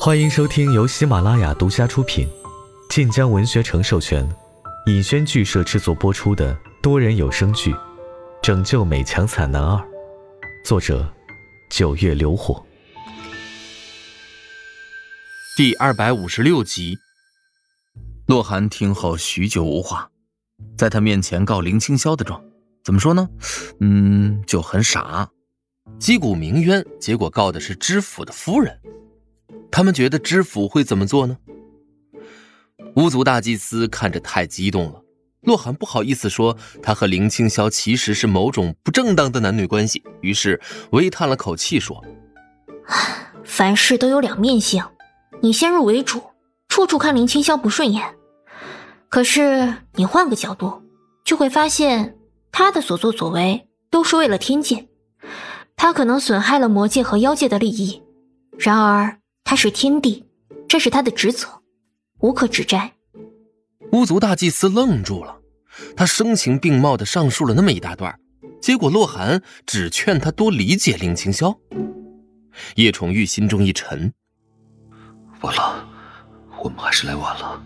欢迎收听由喜马拉雅独家出品、晋江文学城授权、尹轩剧社制作播出的多人有声剧《拯救美强惨男二》，作者：九月流火，第二百五十六集。洛寒听后许久无话，在他面前告林青霄的状，怎么说呢？嗯，就很傻。击鼓鸣冤，结果告的是知府的夫人。他们觉得知府会怎么做呢？巫族大祭司看着太激动了，洛寒不好意思说他和林青霄其实是某种不正当的男女关系，于是微叹了口气说：“ 凡事都有两面性，你先入为主，处处看林青霄不顺眼。可是你换个角度，就会发现他的所作所为都是为了天界。”他可能损害了魔界和妖界的利益，然而他是天帝，这是他的职责，无可指摘。巫族大祭司愣住了，他声情并茂的上述了那么一大段，结果洛寒只劝他多理解林清霄。叶崇玉心中一沉，完了，我们还是来晚了。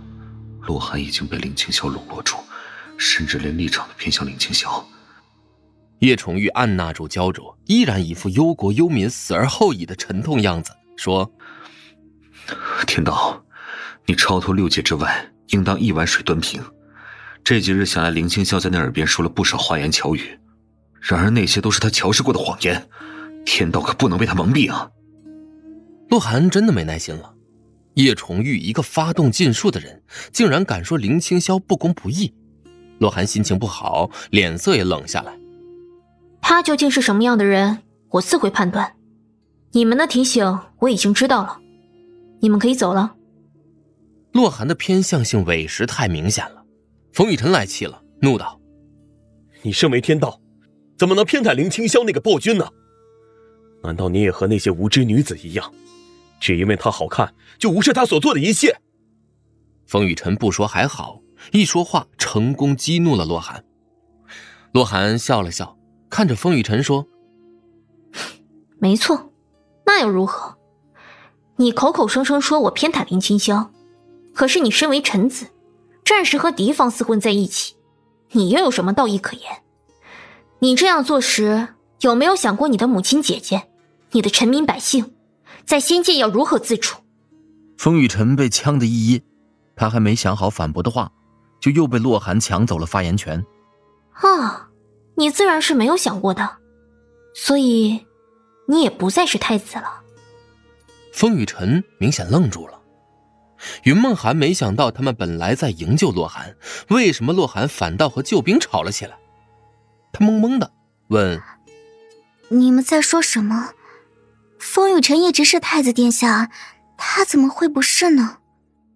洛寒已经被林清霄笼络住，甚至连立场都偏向林清霄。叶崇玉按捺住焦灼，依然一副忧国忧民、死而后已的沉痛样子，说：“天道，你超脱六界之外，应当一碗水端平。这几日想来，林清霄在那耳边说了不少花言巧语，然而那些都是他调试过的谎言。天道可不能被他蒙蔽啊！”洛寒真的没耐心了。叶崇玉一个发动禁术的人，竟然敢说林清霄不公不义，洛寒心情不好，脸色也冷下来。他究竟是什么样的人，我自会判断。你们的提醒我已经知道了，你们可以走了。洛寒的偏向性委实太明显了，冯雨辰来气了，怒道：“你身为天道，怎么能偏袒林清霄那个暴君呢？难道你也和那些无知女子一样，只因为她好看就无视她所做的一切？”冯雨辰不说还好，一说话成功激怒了洛寒。洛寒笑了笑。看着风雨晨说：“没错，那又如何？你口口声声说我偏袒林清霄，可是你身为臣子，暂时和敌方厮混在一起，你又有什么道义可言？你这样做时，有没有想过你的母亲姐姐，你的臣民百姓，在仙界要如何自处？”风雨晨被呛得一噎，他还没想好反驳的话，就又被洛寒抢走了发言权。啊！你自然是没有想过的，所以你也不再是太子了。风雨晨明显愣住了，云梦涵没想到他们本来在营救洛寒，为什么洛寒反倒和救兵吵了起来？他懵懵的问：“你们在说什么？风雨晨一直是太子殿下，他怎么会不是呢？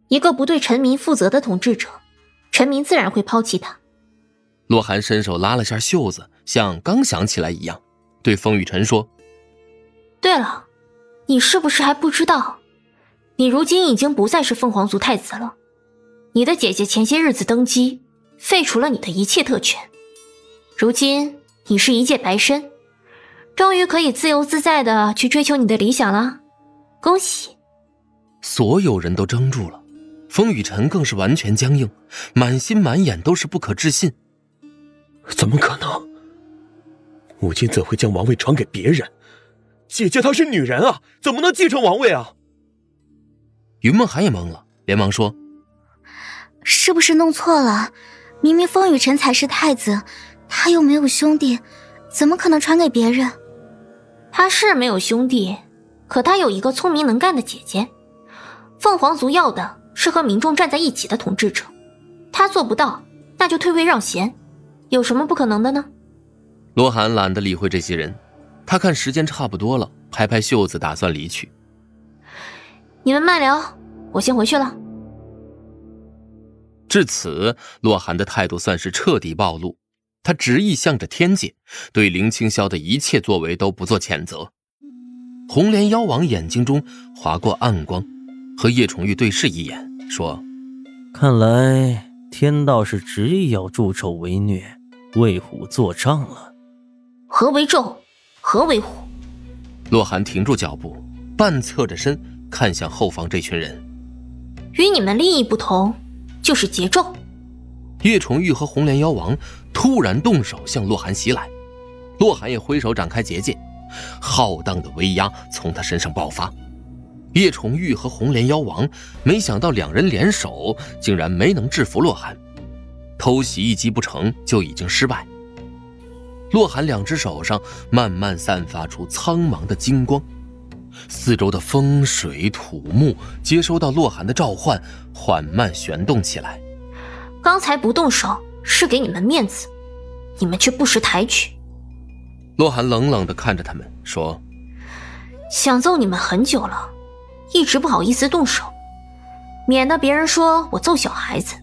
一个不对臣民负责的统治者，臣民自然会抛弃他。”洛寒伸手拉了下袖子，像刚想起来一样，对风雨晨说：“对了，你是不是还不知道，你如今已经不再是凤凰族太子了？你的姐姐前些日子登基，废除了你的一切特权，如今你是一介白身，终于可以自由自在的去追求你的理想了，恭喜！”所有人都怔住了，风雨晨更是完全僵硬，满心满眼都是不可置信。怎么可能？母亲怎会将王位传给别人？姐姐她是女人啊，怎么能继承王位啊？云梦寒也懵了，连忙说：“是不是弄错了？明明风雨晨才是太子，他又没有兄弟，怎么可能传给别人？他是没有兄弟，可他有一个聪明能干的姐姐。凤凰族要的是和民众站在一起的统治者，他做不到，那就退位让贤。”有什么不可能的呢？罗涵懒得理会这些人，他看时间差不多了，拍拍袖子，打算离去。你们慢聊，我先回去了。至此，洛寒的态度算是彻底暴露，他执意向着天界，对林清霄的一切作为都不做谴责。红莲妖王眼睛中划过暗光，和叶崇玉对视一眼，说：“看来天道是执意要助纣为虐。”为虎作伥了，何为纣？何为虎？洛寒停住脚步，半侧着身，看向后方这群人。与你们利益不同，就是节奏。叶崇玉和红莲妖王突然动手向洛寒袭来，洛寒也挥手展开结界，浩荡的威压从他身上爆发。叶崇玉和红莲妖王没想到两人联手，竟然没能制服洛寒，偷袭一击不成就已经失败。洛寒两只手上慢慢散发出苍茫的金光，四周的风水土木接收到洛寒的召唤，缓慢旋动起来。刚才不动手是给你们面子，你们却不识抬举。洛寒冷冷地看着他们说：“想揍你们很久了，一直不好意思动手，免得别人说我揍小孩子。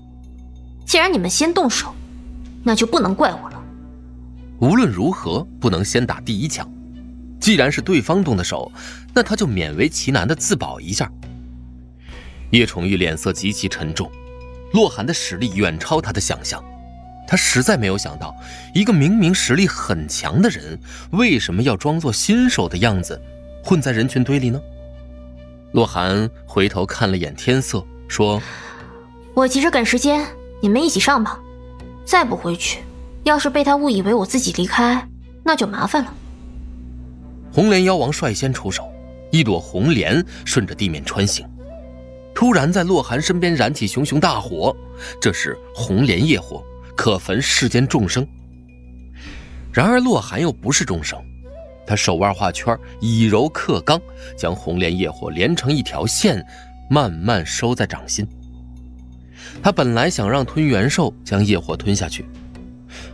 既然你们先动手，那就不能怪我了。”无论如何不能先打第一枪，既然是对方动的手，那他就勉为其难的自保一下。叶崇玉脸色极其沉重，洛寒的实力远超他的想象，他实在没有想到，一个明明实力很强的人，为什么要装作新手的样子，混在人群堆里呢？洛寒回头看了眼天色，说：“我急着赶时间，你们一起上吧，再不回去。”要是被他误以为我自己离开，那就麻烦了。红莲妖王率先出手，一朵红莲顺着地面穿行，突然在洛寒身边燃起熊熊大火。这是红莲业火，可焚世间众生。然而洛寒又不是众生，他手腕画圈，以柔克刚，将红莲业火连成一条线，慢慢收在掌心。他本来想让吞元兽将业火吞下去。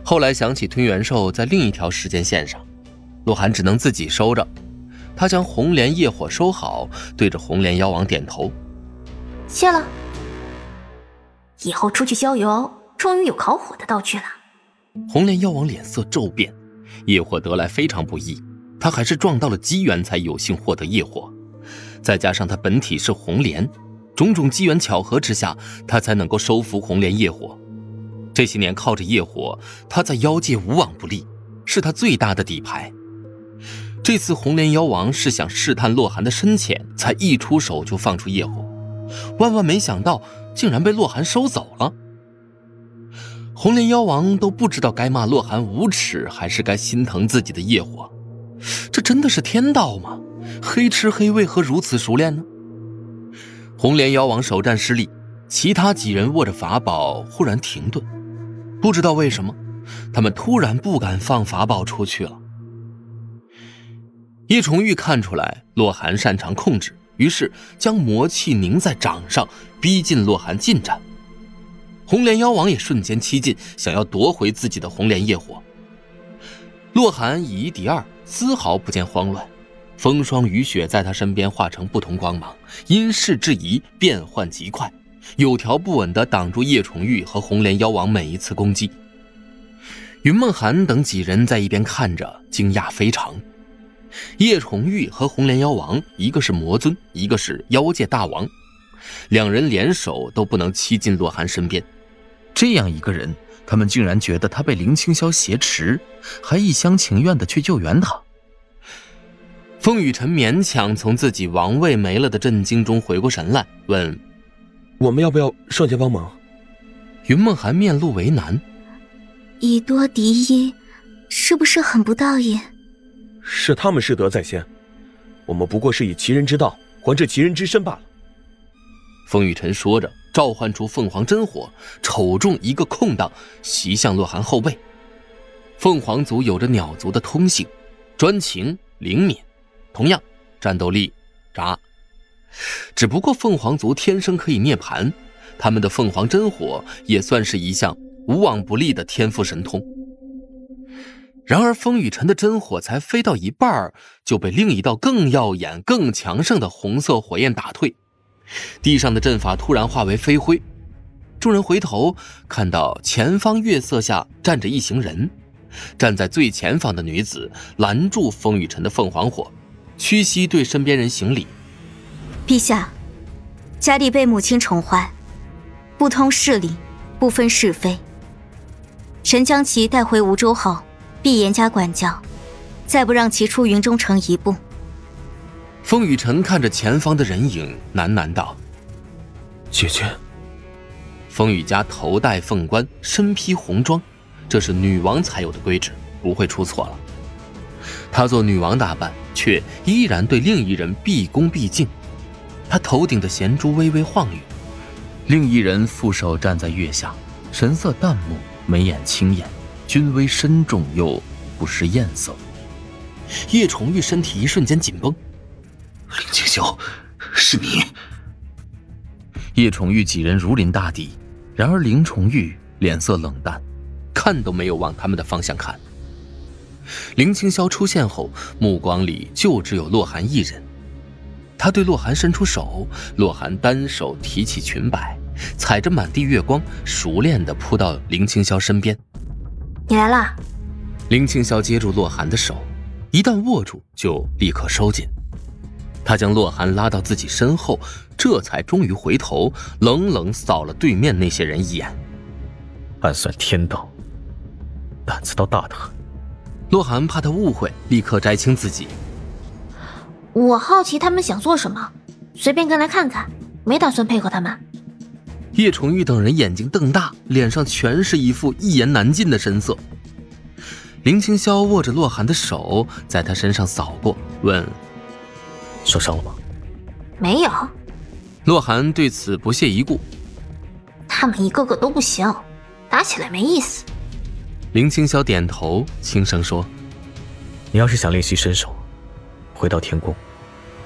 后来想起吞元兽在另一条时间线上，鹿晗只能自己收着。他将红莲业火收好，对着红莲妖王点头：“谢了。以后出去郊游，终于有烤火的道具了。”红莲妖王脸色骤变，业火得来非常不易，他还是撞到了机缘才有幸获得业火，再加上他本体是红莲，种种机缘巧合之下，他才能够收服红莲业火。这些年靠着业火，他在妖界无往不利，是他最大的底牌。这次红莲妖王是想试探洛寒的深浅，才一出手就放出业火，万万没想到竟然被洛寒收走了。红莲妖王都不知道该骂洛寒无耻，还是该心疼自己的业火。这真的是天道吗？黑吃黑为何如此熟练呢？红莲妖王首战失利，其他几人握着法宝忽然停顿。不知道为什么，他们突然不敢放法宝出去了。叶崇玉看出来洛寒擅长控制，于是将魔气凝在掌上，逼近洛寒近战。红莲妖王也瞬间七进，想要夺回自己的红莲业火。洛寒以一敌二，丝毫不见慌乱，风霜雨雪在他身边化成不同光芒，因势制宜，变换极快。有条不紊地挡住叶崇玉和红莲妖王每一次攻击。云梦涵等几人在一边看着，惊讶非常。叶崇玉和红莲妖王，一个是魔尊，一个是妖界大王，两人联手都不能欺进洛寒身边。这样一个人，他们竟然觉得他被林清霄挟持，还一厢情愿地去救援他。风雨晨勉强从自己王位没了的震惊中回过神来，问。我们要不要上前帮忙？云梦涵面露为难。以多敌一，是不是很不道义？是他们失德在先，我们不过是以其人之道还治其人之身罢了。风雨晨说着，召唤出凤凰真火，瞅中一个空档，袭向洛寒后背。凤凰族有着鸟族的通性，专情灵敏，同样战斗力渣。只不过凤凰族天生可以涅槃，他们的凤凰真火也算是一项无往不利的天赋神通。然而风雨尘的真火才飞到一半，就被另一道更耀眼、更强盛的红色火焰打退，地上的阵法突然化为飞灰。众人回头看到前方月色下站着一行人，站在最前方的女子拦住风雨尘的凤凰火，屈膝对身边人行礼。陛下，佳丽被母亲宠坏，不通事理，不分是非。臣将其带回梧州后，必严加管教，再不让其出云中城一步。风雨晨看着前方的人影，喃喃道：“姐姐。”风雨家头戴凤冠，身披红装，这是女王才有的规制，不会出错了。她做女王打扮，却依然对另一人毕恭毕敬。她头顶的弦珠微微晃悠，另一人负手站在月下，神色淡漠，眉眼轻眼，君威深重又不失艳色。叶崇玉身体一瞬间紧绷。林清霄，是你！叶崇玉几人如临大敌，然而林崇玉脸色冷淡，看都没有往他们的方向看。林清霄出现后，目光里就只有洛寒一人。他对洛寒伸出手，洛寒单手提起裙摆，踩着满地月光，熟练地扑到林清霄身边。你来啦！林清霄接住洛寒的手，一旦握住就立刻收紧。他将洛寒拉到自己身后，这才终于回头，冷冷扫了对面那些人一眼。暗算天道，胆子倒大得很。洛寒怕他误会，立刻摘清自己。我好奇他们想做什么，随便跟来看看，没打算配合他们。叶崇玉等人眼睛瞪大，脸上全是一副一言难尽的神色。林清霄握着洛寒的手，在他身上扫过，问。受伤了吗？没有。洛寒对此不屑一顾。他们一个个都不行，打起来没意思。林清霄点头，轻声说：“你要是想练习身手，回到天宫，